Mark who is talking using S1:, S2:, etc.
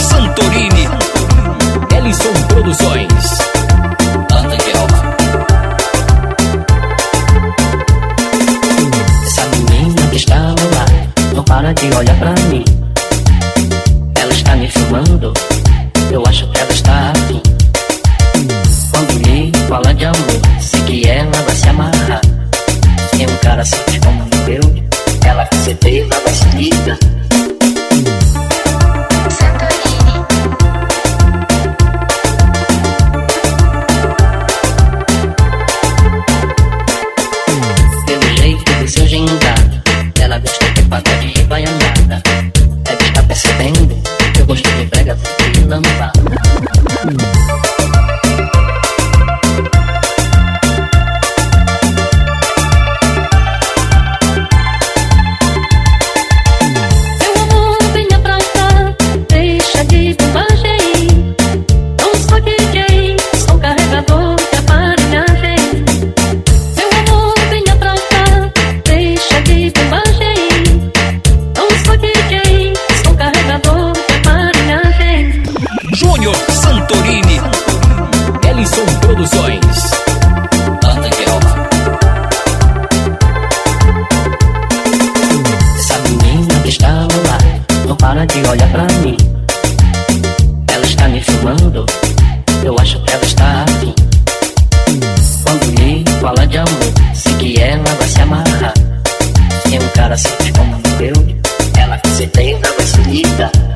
S1: Santorini, Ellison Produções. Anda que rouba.
S2: Essa menina que está lá não para de olhar pra mim. Ela está me filmando, eu acho que ela está afim. Quando me fala de amor, sei que ela vai se amarrar. Tem um cara assim Vamos lá. para de olhar pra mim. Ela está me filmando, eu acho que ela está afim. Quando me fala de amor, sei que ela vai se amarrar. Tem um cara simples como eu, ela com certeza vai se lida.